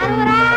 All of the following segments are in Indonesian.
Aurora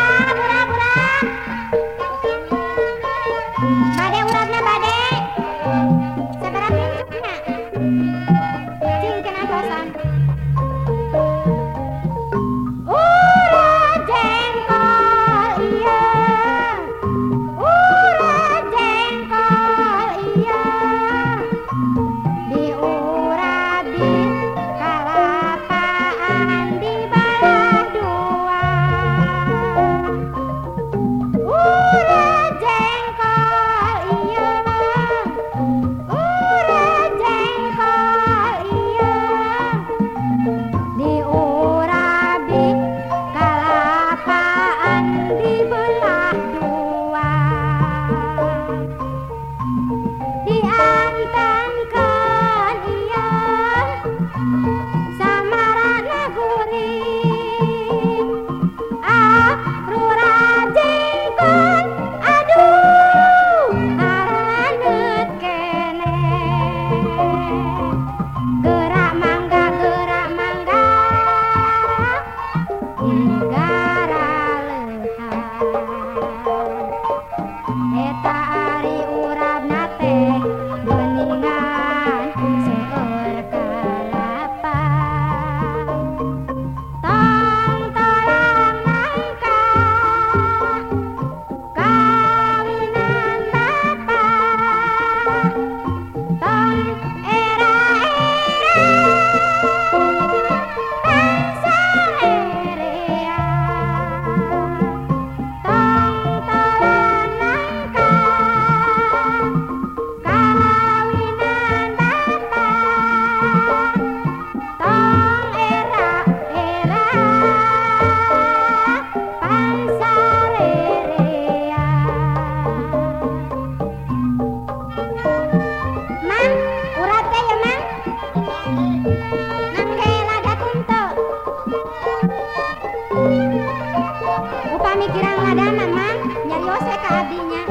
Upami kirang mama nyari ose ke abinya.